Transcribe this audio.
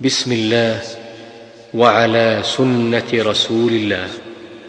بسم الله وعلى سنة رسول الله.